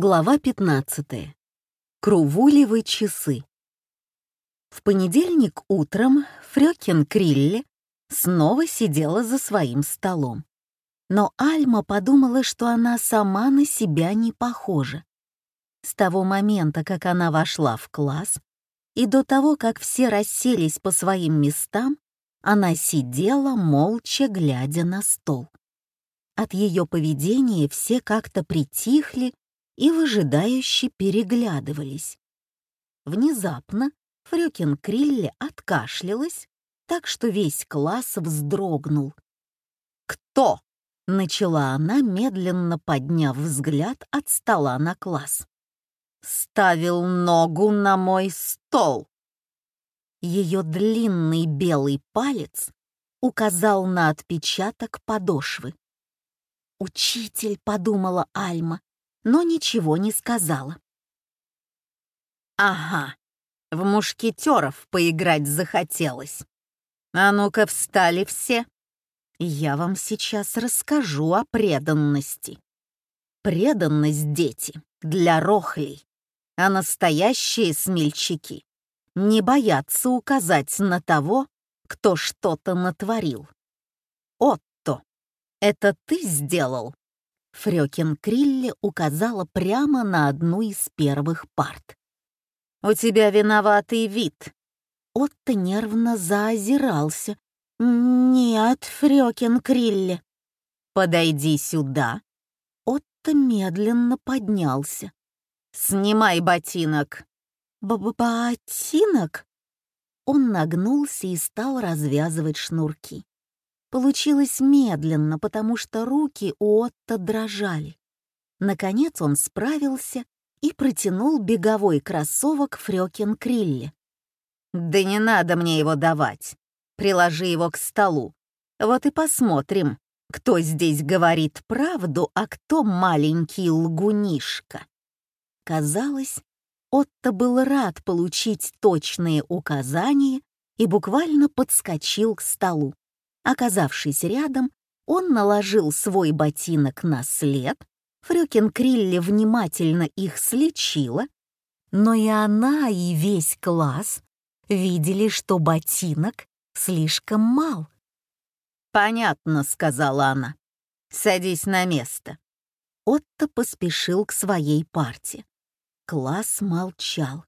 Глава 15. Крувулевы часы. В понедельник утром Фрёкин Крилле снова сидела за своим столом. Но Альма подумала, что она сама на себя не похожа. С того момента, как она вошла в класс, и до того, как все расселись по своим местам, она сидела, молча глядя на стол. От ее поведения все как-то притихли и выжидающе переглядывались. Внезапно Фрёкин Крилле откашлялась, так что весь класс вздрогнул. «Кто?» — начала она, медленно подняв взгляд от стола на класс. «Ставил ногу на мой стол!» Ее длинный белый палец указал на отпечаток подошвы. «Учитель», — подумала Альма, но ничего не сказала. «Ага, в мушкетеров поиграть захотелось. А ну-ка встали все. Я вам сейчас расскажу о преданности. Преданность, дети, для рохлей, а настоящие смельчаки не боятся указать на того, кто что-то натворил. Отто, это ты сделал? Фрёкин Крилле указала прямо на одну из первых парт. «У тебя виноватый вид». Отто нервно заозирался. «Нет, Фрёкин Крилле». «Подойди сюда». Отто медленно поднялся. «Снимай ботинок». Б -б «Ботинок?» Он нагнулся и стал развязывать шнурки. Получилось медленно, потому что руки у Отто дрожали. Наконец он справился и протянул беговой кроссовок Фрёкин Крилле. «Да не надо мне его давать. Приложи его к столу. Вот и посмотрим, кто здесь говорит правду, а кто маленький лгунишка». Казалось, Отто был рад получить точные указания и буквально подскочил к столу. Оказавшись рядом, он наложил свой ботинок на след, Фрёкин Крилли внимательно их слечила, но и она, и весь класс видели, что ботинок слишком мал. «Понятно», — сказала она. «Садись на место». Отто поспешил к своей парте. Класс молчал.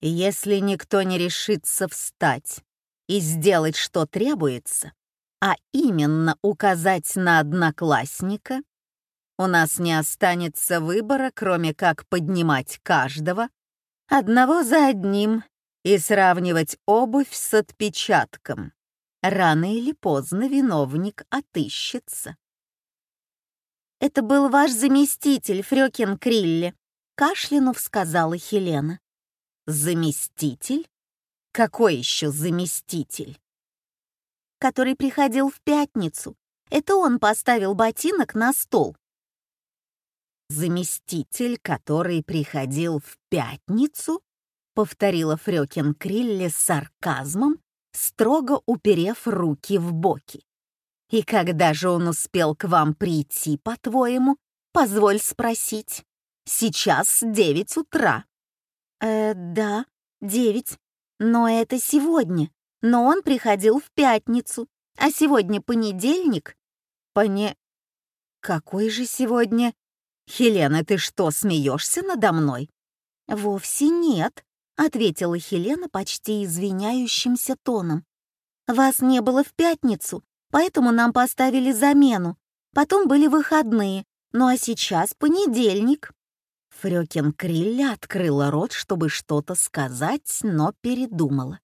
«Если никто не решится встать и сделать, что требуется, а именно указать на одноклассника, у нас не останется выбора, кроме как поднимать каждого, одного за одним, и сравнивать обувь с отпечатком. Рано или поздно виновник отыщется. «Это был ваш заместитель, Фрёкин Крилли», — кашлянув сказала Хелена. «Заместитель? Какой еще заместитель? Который приходил в пятницу. Это он поставил ботинок на стол. Заместитель, который приходил в пятницу? Повторила Фрёкин Крилли с сарказмом, строго уперев руки в боки. И когда же он успел к вам прийти, по-твоему? Позволь спросить. Сейчас девять утра. Э, да, девять. Но это сегодня. Но он приходил в пятницу. А сегодня понедельник. Поне... Какой же сегодня? Хелена, ты что, смеешься надо мной? Вовсе нет, ответила Хелена почти извиняющимся тоном. Вас не было в пятницу, поэтому нам поставили замену. Потом были выходные, ну а сейчас понедельник. Фрёкин Крилля открыла рот, чтобы что-то сказать, но передумала.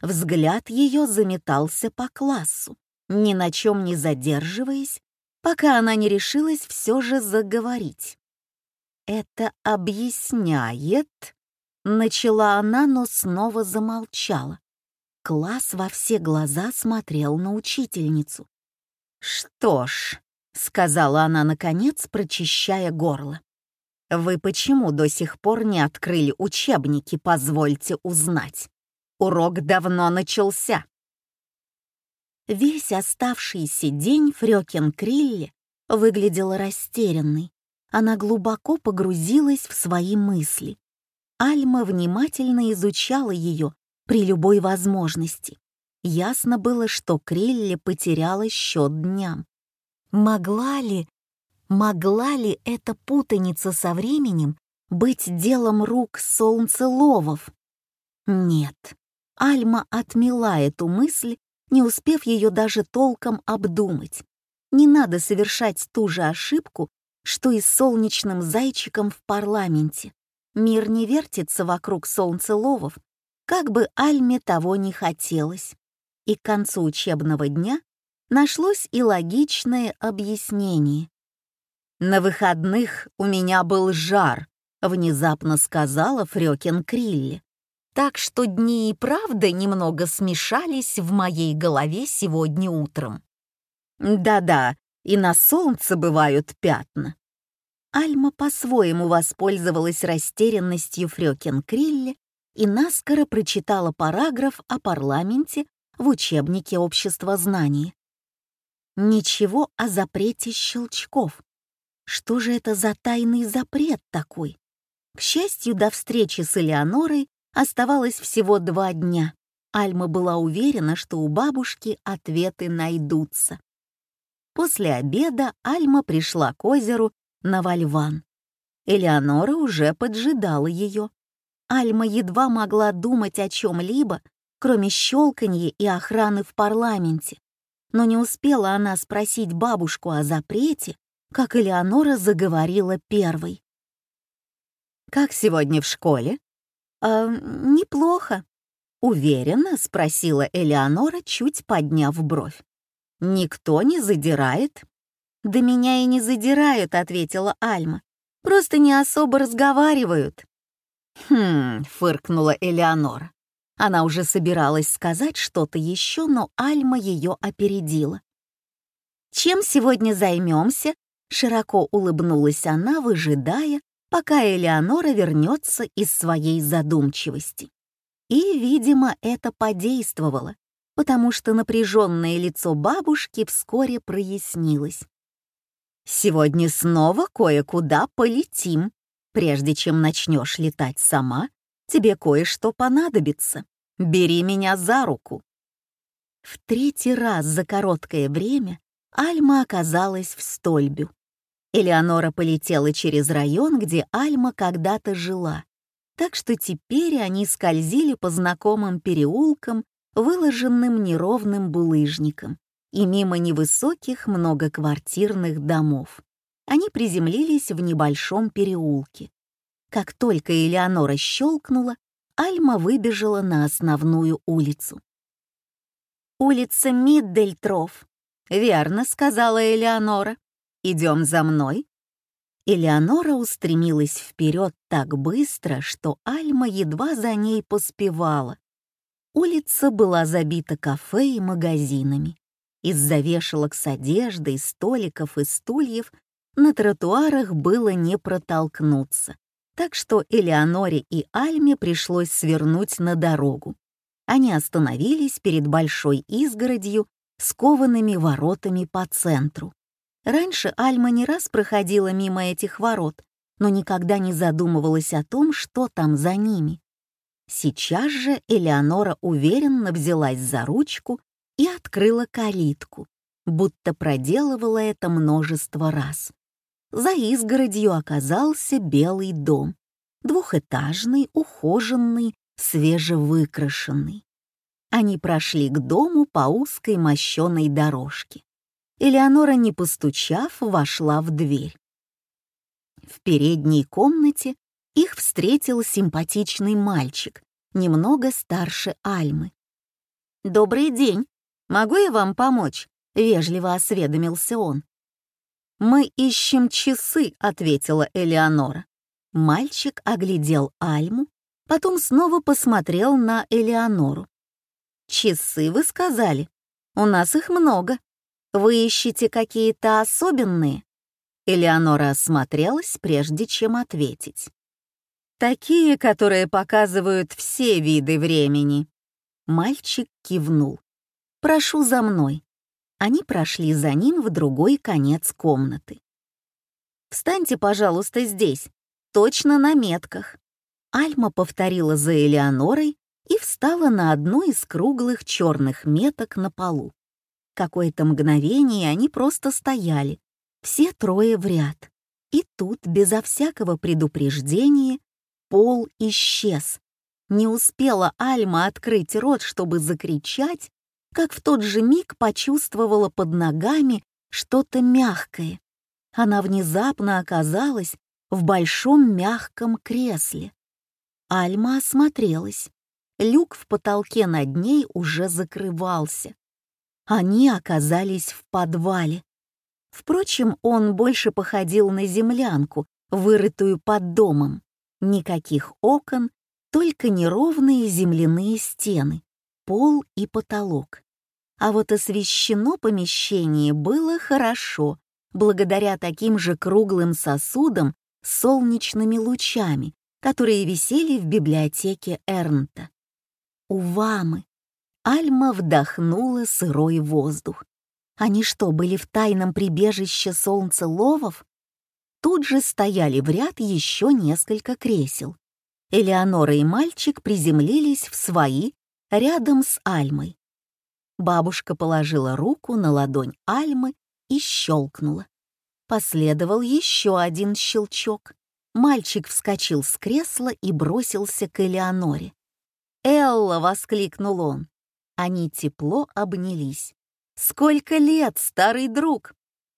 Взгляд ее заметался по классу, ни на чем не задерживаясь, пока она не решилась все же заговорить. «Это объясняет...» — начала она, но снова замолчала. Класс во все глаза смотрел на учительницу. «Что ж», — сказала она наконец, прочищая горло, вы почему до сих пор не открыли учебники, позвольте узнать? Урок давно начался. Весь оставшийся день Фрёкин Крилли выглядела растерянной. она глубоко погрузилась в свои мысли. Альма внимательно изучала ее при любой возможности. Ясно было, что Крилли потеряла счет дням. Могла ли, могла ли эта путаница со временем быть делом рук солнцеловов? Нет, Альма отмела эту мысль, не успев ее даже толком обдумать. Не надо совершать ту же ошибку, что и с солнечным зайчиком в парламенте. Мир не вертится вокруг солнцеловов, как бы Альме того не хотелось. И к концу учебного дня нашлось и логичное объяснение. «На выходных у меня был жар», — внезапно сказала Фрёкин Крилли. Так что дни и правда немного смешались в моей голове сегодня утром. Да-да, и на солнце бывают пятна. Альма по-своему воспользовалась растерянностью Фрёкин Крилли и наскоро прочитала параграф о парламенте в учебнике общества знаний. Ничего о запрете щелчков. Что же это за тайный запрет такой? К счастью, до встречи с Элеонорой оставалось всего два дня. Альма была уверена, что у бабушки ответы найдутся. После обеда Альма пришла к озеру на Вальван. Элеонора уже поджидала ее. Альма едва могла думать о чем-либо, кроме щелканья и охраны в парламенте. Но не успела она спросить бабушку о запрете, как Элеонора заговорила первой. «Как сегодня в школе?» «А, «Неплохо», — уверенно спросила Элеонора, чуть подняв бровь. «Никто не задирает?» «Да меня и не задирают», — ответила Альма. «Просто не особо разговаривают». «Хм», — фыркнула Элеонора. Она уже собиралась сказать что-то еще, но Альма ее опередила. «Чем сегодня займемся?» Широко улыбнулась она, выжидая, пока Элеонора вернется из своей задумчивости. И, видимо, это подействовало, потому что напряженное лицо бабушки вскоре прояснилось. Сегодня снова кое-куда полетим. Прежде чем начнешь летать сама, тебе кое-что понадобится. Бери меня за руку. В третий раз за короткое время Альма оказалась в стольбю. Элеонора полетела через район, где Альма когда-то жила, так что теперь они скользили по знакомым переулкам, выложенным неровным булыжником, и мимо невысоких многоквартирных домов. Они приземлились в небольшом переулке. Как только Элеонора щелкнула, Альма выбежала на основную улицу. «Улица Миддельтров», — верно сказала Элеонора. «Идем за мной». Элеонора устремилась вперед так быстро, что Альма едва за ней поспевала. Улица была забита кафе и магазинами. Из-за вешалок с одеждой, столиков и стульев на тротуарах было не протолкнуться, так что Элеоноре и Альме пришлось свернуть на дорогу. Они остановились перед большой изгородью с коваными воротами по центру. Раньше Альма не раз проходила мимо этих ворот, но никогда не задумывалась о том, что там за ними. Сейчас же Элеонора уверенно взялась за ручку и открыла калитку, будто проделывала это множество раз. За изгородью оказался белый дом, двухэтажный, ухоженный, свежевыкрашенный. Они прошли к дому по узкой мощеной дорожке. Элеонора, не постучав, вошла в дверь. В передней комнате их встретил симпатичный мальчик, немного старше Альмы. «Добрый день!» «Могу я вам помочь?» — вежливо осведомился он. «Мы ищем часы», — ответила Элеонора. Мальчик оглядел Альму, потом снова посмотрел на Элеонору. «Часы, вы сказали? У нас их много. Вы ищете какие-то особенные?» Элеонора осмотрелась, прежде чем ответить. «Такие, которые показывают все виды времени». Мальчик кивнул. «Прошу за мной». Они прошли за ним в другой конец комнаты. Встаньте, пожалуйста, здесь, точно на метках». Альма повторила за Элеонорой и встала на одну из круглых черных меток на полу. Какое-то мгновение они просто стояли, все трое в ряд. И тут, безо всякого предупреждения, пол исчез. Не успела Альма открыть рот, чтобы закричать, как в тот же миг почувствовала под ногами что-то мягкое. Она внезапно оказалась в большом мягком кресле. Альма осмотрелась. Люк в потолке над ней уже закрывался. Они оказались в подвале. Впрочем, он больше походил на землянку, вырытую под домом. Никаких окон, только неровные земляные стены, пол и потолок. А вот освещено помещение было хорошо, благодаря таким же круглым сосудам с солнечными лучами, которые висели в библиотеке Эрнта. У Вамы Альма вдохнула сырой воздух. Они что, были в тайном прибежище солнцеловов? Тут же стояли в ряд еще несколько кресел. Элеонора и мальчик приземлились в свои рядом с Альмой. Бабушка положила руку на ладонь Альмы и щелкнула. Последовал еще один щелчок. Мальчик вскочил с кресла и бросился к Элеоноре. «Элла!» — воскликнул он. Они тепло обнялись. «Сколько лет, старый друг!»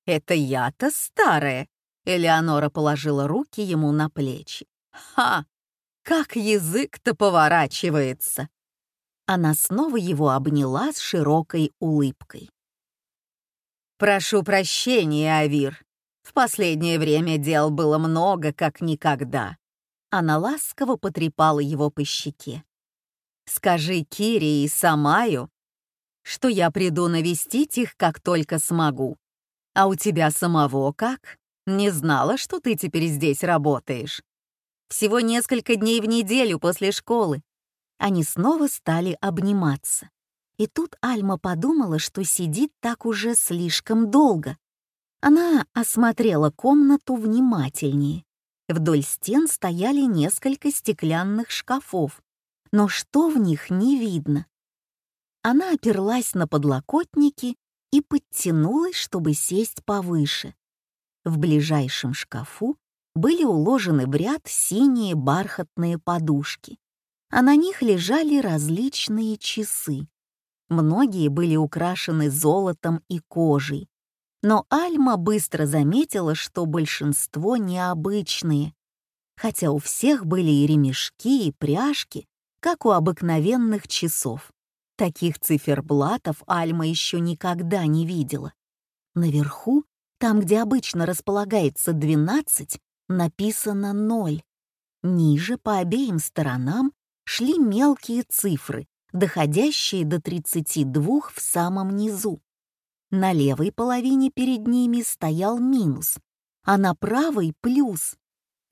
«Это я-то старая!» Элеонора положила руки ему на плечи. «Ха! Как язык-то поворачивается!» Она снова его обняла с широкой улыбкой. «Прошу прощения, Авир. В последнее время дел было много, как никогда». Она ласково потрепала его по щеке. «Скажи Кире и Самаю, что я приду навестить их, как только смогу. А у тебя самого как? Не знала, что ты теперь здесь работаешь. Всего несколько дней в неделю после школы. Они снова стали обниматься. И тут Альма подумала, что сидит так уже слишком долго. Она осмотрела комнату внимательнее. Вдоль стен стояли несколько стеклянных шкафов, но что в них не видно. Она оперлась на подлокотники и подтянулась, чтобы сесть повыше. В ближайшем шкафу были уложены в ряд синие бархатные подушки, а на них лежали различные часы. Многие были украшены золотом и кожей, но Альма быстро заметила, что большинство необычные, хотя у всех были и ремешки, и пряжки, как у обыкновенных часов. Таких циферблатов Альма еще никогда не видела. Наверху, там, где обычно располагается 12, написано 0. Ниже, по обеим сторонам, шли мелкие цифры, доходящие до 32 в самом низу. На левой половине перед ними стоял минус, а на правой — плюс.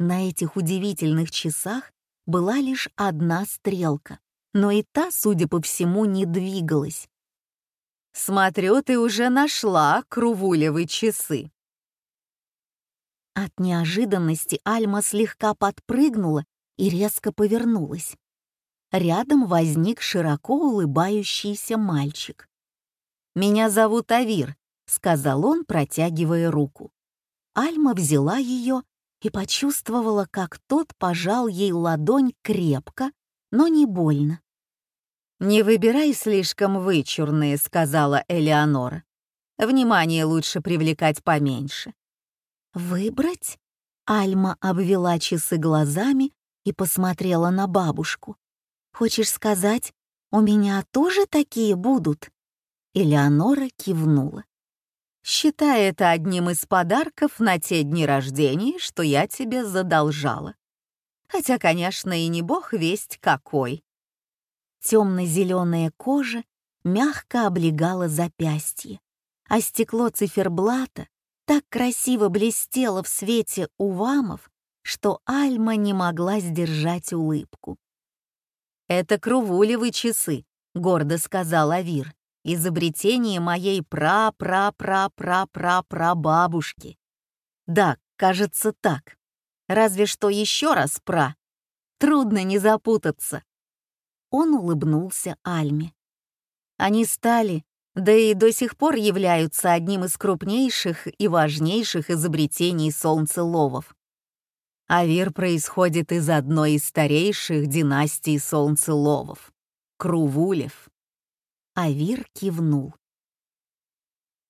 На этих удивительных часах была лишь одна стрелка но и та, судя по всему, не двигалась. «Смотрю, ты уже нашла крувулевы часы». От неожиданности Альма слегка подпрыгнула и резко повернулась. Рядом возник широко улыбающийся мальчик. «Меня зовут Авир», — сказал он, протягивая руку. Альма взяла ее и почувствовала, как тот пожал ей ладонь крепко, но не больно. «Не выбирай слишком вычурные», — сказала Элеонора. «Внимание лучше привлекать поменьше». «Выбрать?» Альма обвела часы глазами и посмотрела на бабушку. «Хочешь сказать, у меня тоже такие будут?» Элеонора кивнула. «Считай это одним из подарков на те дни рождения, что я тебе задолжала. Хотя, конечно, и не бог весть какой. Темно-зеленая кожа мягко облегала запястье, а стекло циферблата так красиво блестело в свете увамов, что Альма не могла сдержать улыбку. «Это крувулевы часы», — гордо сказал Авир, «изобретение моей пра-пра-пра-пра-пра-прабабушки». Да, Кажется, так. Разве что еще раз про. Трудно не запутаться. Он улыбнулся Альме. Они стали, да и до сих пор являются одним из крупнейших и важнейших изобретений солнцеловов. Авир происходит из одной из старейших династий солнцеловов — Крувулев. Авир кивнул.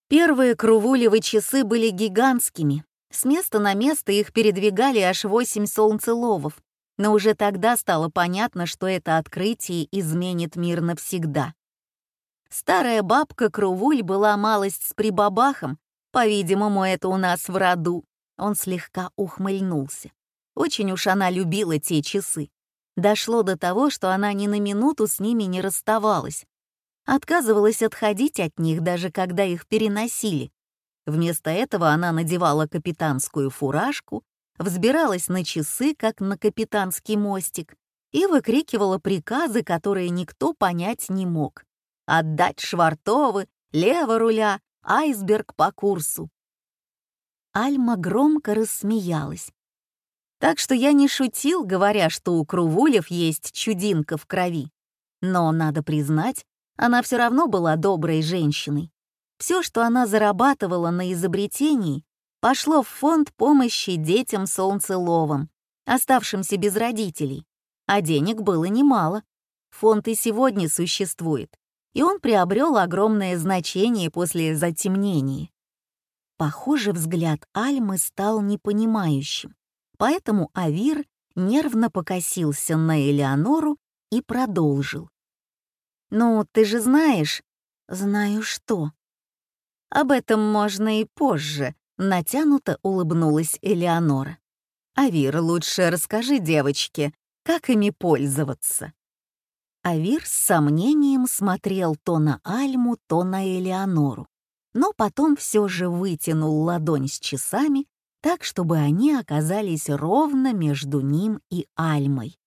Первые Крувулевы часы были гигантскими. С места на место их передвигали аж восемь солнцеловов, но уже тогда стало понятно, что это открытие изменит мир навсегда. Старая бабка Крувуль была малость с прибабахом, по-видимому, это у нас в роду. Он слегка ухмыльнулся. Очень уж она любила те часы. Дошло до того, что она ни на минуту с ними не расставалась. Отказывалась отходить от них, даже когда их переносили. Вместо этого она надевала капитанскую фуражку, взбиралась на часы, как на капитанский мостик, и выкрикивала приказы, которые никто понять не мог отдать швартовы, лево руля, айсберг по курсу. Альма громко рассмеялась. Так что я не шутил, говоря, что у Крувулев есть чудинка в крови. Но, надо признать, она все равно была доброй женщиной. Все, что она зарабатывала на изобретении, пошло в фонд помощи детям солнцеловам, оставшимся без родителей. А денег было немало. Фонд и сегодня существует и он приобрел огромное значение после затемнения. Похоже, взгляд Альмы стал непонимающим, поэтому Авир нервно покосился на Элеонору и продолжил. «Ну, ты же знаешь...» «Знаю что». «Об этом можно и позже», — натянуто улыбнулась Элеонора. «Авир, лучше расскажи девочке, как ими пользоваться». Авир с сомнением смотрел то на Альму, то на Элеонору, но потом все же вытянул ладонь с часами так, чтобы они оказались ровно между ним и Альмой.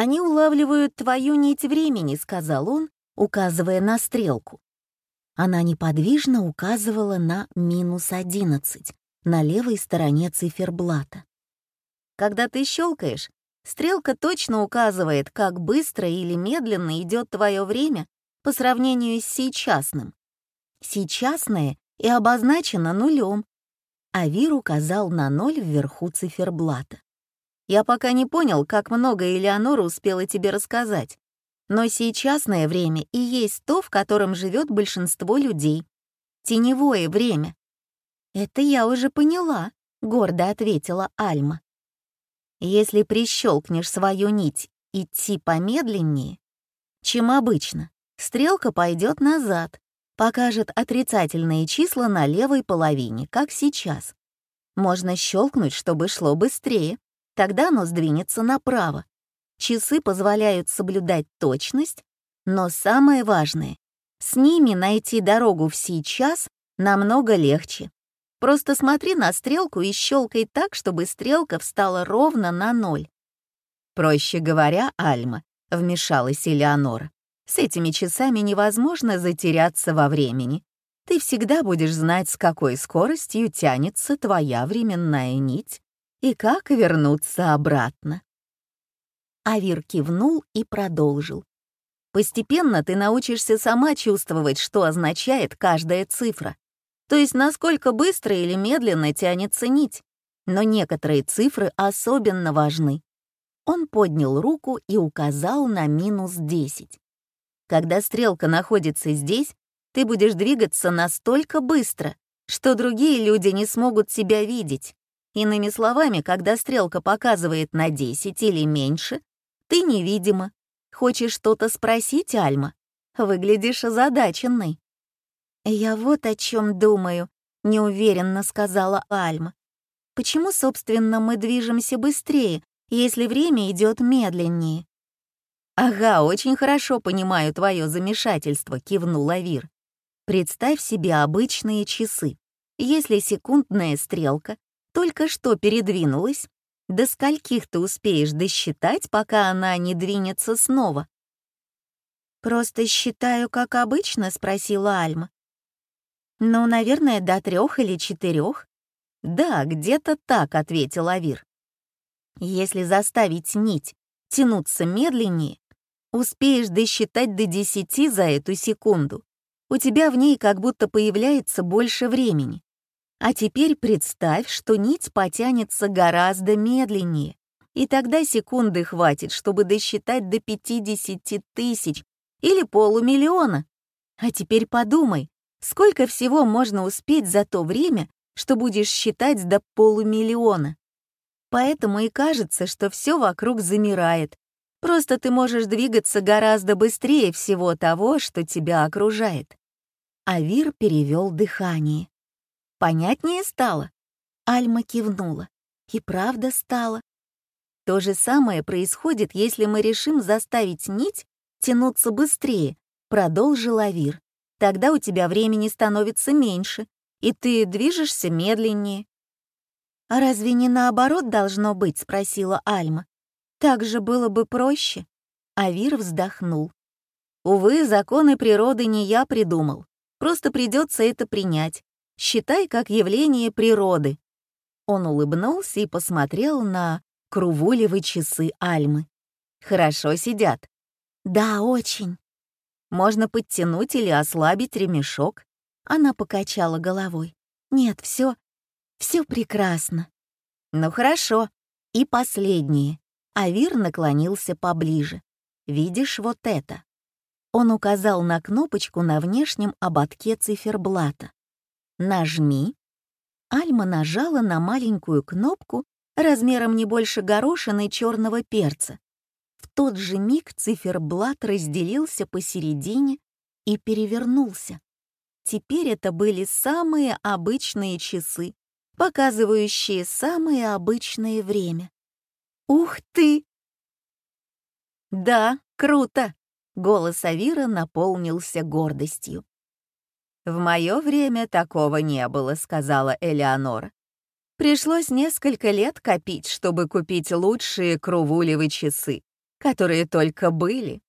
«Они улавливают твою нить времени», — сказал он, указывая на стрелку. Она неподвижно указывала на минус одиннадцать на левой стороне циферблата. Когда ты щелкаешь, Стрелка точно указывает, как быстро или медленно идет твое время по сравнению с сейчасным. Сейчасное и обозначено нулем, а Вир указал на ноль вверху циферблата. Я пока не понял, как много Элеонора успела тебе рассказать, но сейчасное время и есть то, в котором живет большинство людей. Теневое время. «Это я уже поняла», — гордо ответила Альма. Если прищелкнешь свою нить идти помедленнее, чем обычно, стрелка пойдет назад, покажет отрицательные числа на левой половине, как сейчас. Можно щелкнуть, чтобы шло быстрее, тогда оно сдвинется направо. Часы позволяют соблюдать точность, но самое важное — с ними найти дорогу в сейчас намного легче. Просто смотри на стрелку и щелкай так, чтобы стрелка встала ровно на ноль. Проще говоря, Альма, вмешалась Элеонора, с этими часами невозможно затеряться во времени. Ты всегда будешь знать, с какой скоростью тянется твоя временная нить и как вернуться обратно. Авир кивнул и продолжил. Постепенно ты научишься сама чувствовать, что означает каждая цифра то есть насколько быстро или медленно тянется нить. Но некоторые цифры особенно важны. Он поднял руку и указал на минус 10. Когда стрелка находится здесь, ты будешь двигаться настолько быстро, что другие люди не смогут тебя видеть. Иными словами, когда стрелка показывает на 10 или меньше, ты невидима. Хочешь что-то спросить, Альма? Выглядишь озадаченной. «Я вот о чем думаю», — неуверенно сказала Альма. «Почему, собственно, мы движемся быстрее, если время идет медленнее?» «Ага, очень хорошо понимаю твое замешательство», — кивнул Авир. «Представь себе обычные часы. Если секундная стрелка только что передвинулась, до скольких ты успеешь досчитать, пока она не двинется снова?» «Просто считаю, как обычно?» — спросила Альма. Ну, наверное, до трех или четырех. «Да, где-то так», — ответил Авир. «Если заставить нить тянуться медленнее, успеешь досчитать до десяти за эту секунду. У тебя в ней как будто появляется больше времени. А теперь представь, что нить потянется гораздо медленнее, и тогда секунды хватит, чтобы досчитать до 50 тысяч или полумиллиона. А теперь подумай, сколько всего можно успеть за то время, что будешь считать до полумиллиона. Поэтому и кажется, что все вокруг замирает. Просто ты можешь двигаться гораздо быстрее всего того, что тебя окружает. Авир перевел дыхание. Понятнее стало? Альма кивнула. И правда стало. То же самое происходит, если мы решим заставить нить тянуться быстрее, продолжил Авир. Тогда у тебя времени становится меньше, и ты движешься медленнее. «А разве не наоборот должно быть?» — спросила Альма. «Так же было бы проще». Авир вздохнул. «Увы, законы природы не я придумал. Просто придется это принять. Считай как явление природы». Он улыбнулся и посмотрел на крувулевы часы Альмы. «Хорошо сидят». «Да, очень». «Можно подтянуть или ослабить ремешок?» Она покачала головой. «Нет, все, все прекрасно». «Ну хорошо. И последнее». Авир наклонился поближе. «Видишь вот это?» Он указал на кнопочку на внешнем ободке циферблата. «Нажми». Альма нажала на маленькую кнопку размером не больше горошины черного перца. В тот же миг циферблат разделился посередине и перевернулся. Теперь это были самые обычные часы, показывающие самое обычное время. «Ух ты!» «Да, круто!» — голос Авира наполнился гордостью. «В мое время такого не было», — сказала Элеонора. «Пришлось несколько лет копить, чтобы купить лучшие крувулевы часы, которые только были.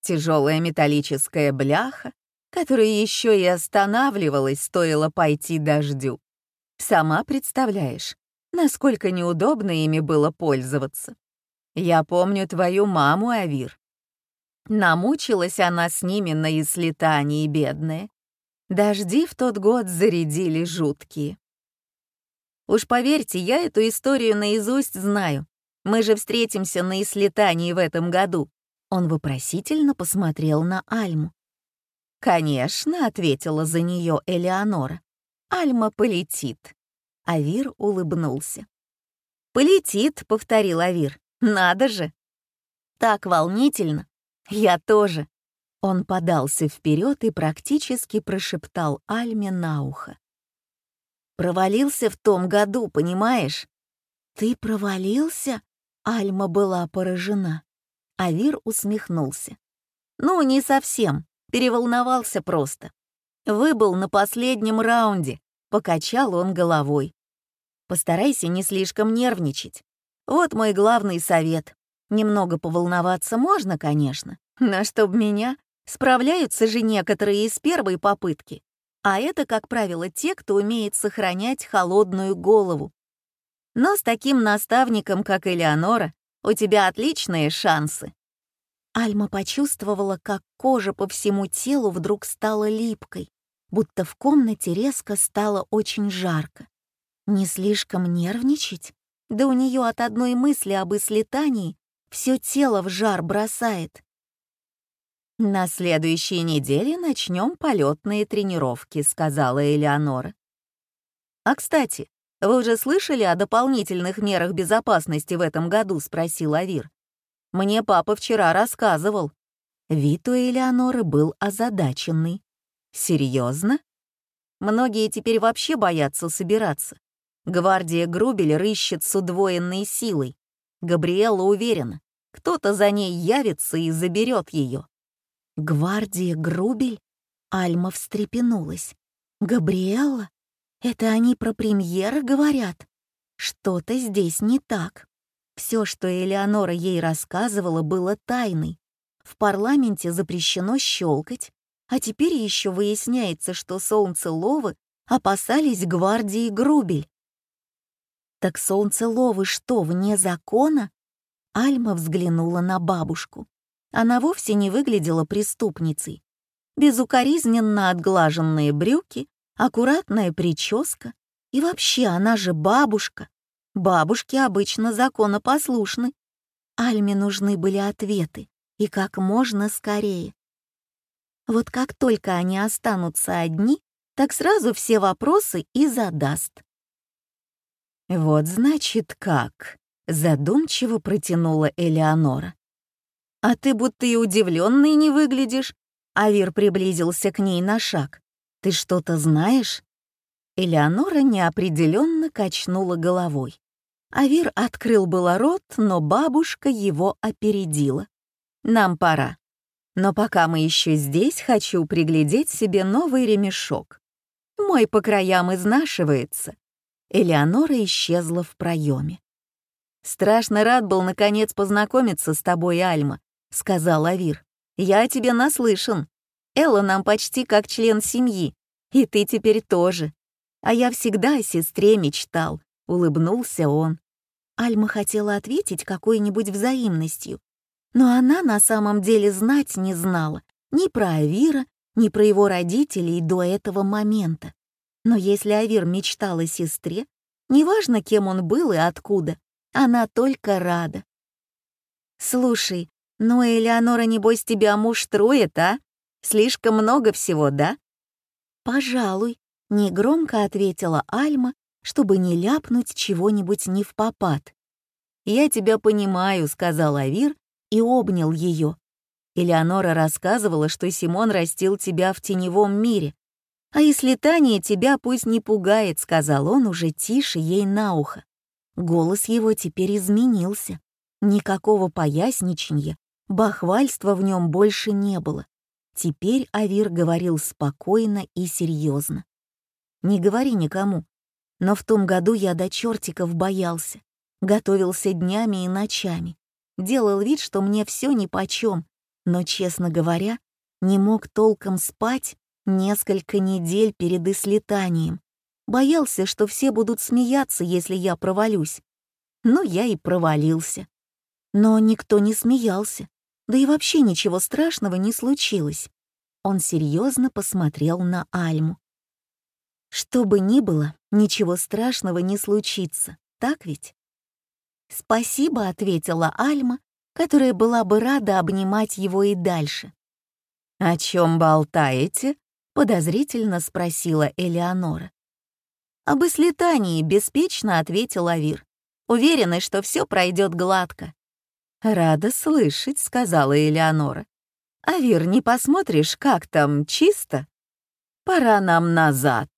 Тяжелая металлическая бляха, которая еще и останавливалась, стоило пойти дождю. Сама представляешь, насколько неудобно ими было пользоваться. Я помню твою маму, Авир. Намучилась она с ними на ислетании, бедная. Дожди в тот год зарядили жуткие. Уж поверьте, я эту историю наизусть знаю. Мы же встретимся на ислетании в этом году. Он вопросительно посмотрел на Альму. «Конечно», — ответила за нее Элеонора. «Альма полетит». Авир улыбнулся. «Полетит», — повторил Авир. «Надо же!» «Так волнительно! Я тоже!» Он подался вперед и практически прошептал Альме на ухо. «Провалился в том году, понимаешь?» «Ты провалился?» Альма была поражена. Авир усмехнулся. «Ну, не совсем. Переволновался просто. Выбыл на последнем раунде, покачал он головой. Постарайся не слишком нервничать. Вот мой главный совет. Немного поволноваться можно, конечно, но чтоб меня, справляются же некоторые из первой попытки. А это, как правило, те, кто умеет сохранять холодную голову. Но с таким наставником, как Элеонора, у тебя отличные шансы. Альма почувствовала, как кожа по всему телу вдруг стала липкой, будто в комнате резко стало очень жарко. Не слишком нервничать? Да у нее от одной мысли об ислетании все тело в жар бросает. «На следующей неделе начнем полетные тренировки», — сказала Элеонора. «А, кстати, вы уже слышали о дополнительных мерах безопасности в этом году?» — спросил Авир. Мне папа вчера рассказывал». Вид у Элеоноры был озадаченный. «Серьезно?» Многие теперь вообще боятся собираться. Гвардия Грубель рыщет с удвоенной силой. Габриэла уверена, кто-то за ней явится и заберет ее. «Гвардия Грубель?» Альма встрепенулась. «Габриэла? Это они про премьера говорят? Что-то здесь не так». Все, что Элеонора ей рассказывала, было тайной. В парламенте запрещено щелкать, а теперь еще выясняется, что солнце Ловы опасались гвардии Грубель. Так солнцеловы что, вне закона? Альма взглянула на бабушку. Она вовсе не выглядела преступницей. Безукоризненно отглаженные брюки, аккуратная прическа. И вообще, она же бабушка. Бабушки обычно законопослушны. Альме нужны были ответы, и как можно скорее. Вот как только они останутся одни, так сразу все вопросы и задаст. «Вот значит как», — задумчиво протянула Элеонора. «А ты будто и удивленный не выглядишь». Авир приблизился к ней на шаг. «Ты что-то знаешь?» Элеонора неопределенно качнула головой. Авир открыл было рот, но бабушка его опередила. «Нам пора. Но пока мы еще здесь, хочу приглядеть себе новый ремешок. Мой по краям изнашивается». Элеонора исчезла в проеме. «Страшно рад был, наконец, познакомиться с тобой, Альма», — сказал Авир. «Я о тебе наслышан. Элла нам почти как член семьи, и ты теперь тоже. А я всегда о сестре мечтал», — улыбнулся он. Альма хотела ответить какой-нибудь взаимностью, но она на самом деле знать не знала ни про Авира, ни про его родителей до этого момента. Но если Авир мечтал о сестре, неважно, кем он был и откуда, она только рада. «Слушай, ну Элеонора, небось, тебя муж строит, а? Слишком много всего, да?» «Пожалуй», — негромко ответила Альма, чтобы не ляпнуть чего-нибудь не в попад. «Я тебя понимаю», — сказал Авир и обнял ее. Элеонора рассказывала, что Симон растил тебя в теневом мире. «А если Таня тебя пусть не пугает», — сказал он уже тише ей на ухо. Голос его теперь изменился. Никакого поясничанья, бахвальства в нем больше не было. Теперь Авир говорил спокойно и серьезно. «Не говори никому, но в том году я до чертиков боялся, готовился днями и ночами, делал вид, что мне все нипочем, но, честно говоря, не мог толком спать несколько недель перед ислетанием. Боялся, что все будут смеяться, если я провалюсь. Ну, я и провалился. Но никто не смеялся, да и вообще ничего страшного не случилось. Он серьезно посмотрел на Альму. Что бы ни было, ничего страшного не случится, так ведь? «Спасибо», — ответила Альма, которая была бы рада обнимать его и дальше. «О чем болтаете?» — подозрительно спросила Элеонора. «Об ислетании», — беспечно ответил Авир. «Уверены, что все пройдет гладко». «Рада слышать», — сказала Элеонора. «Авир, не посмотришь, как там, чисто?» «Пора нам назад».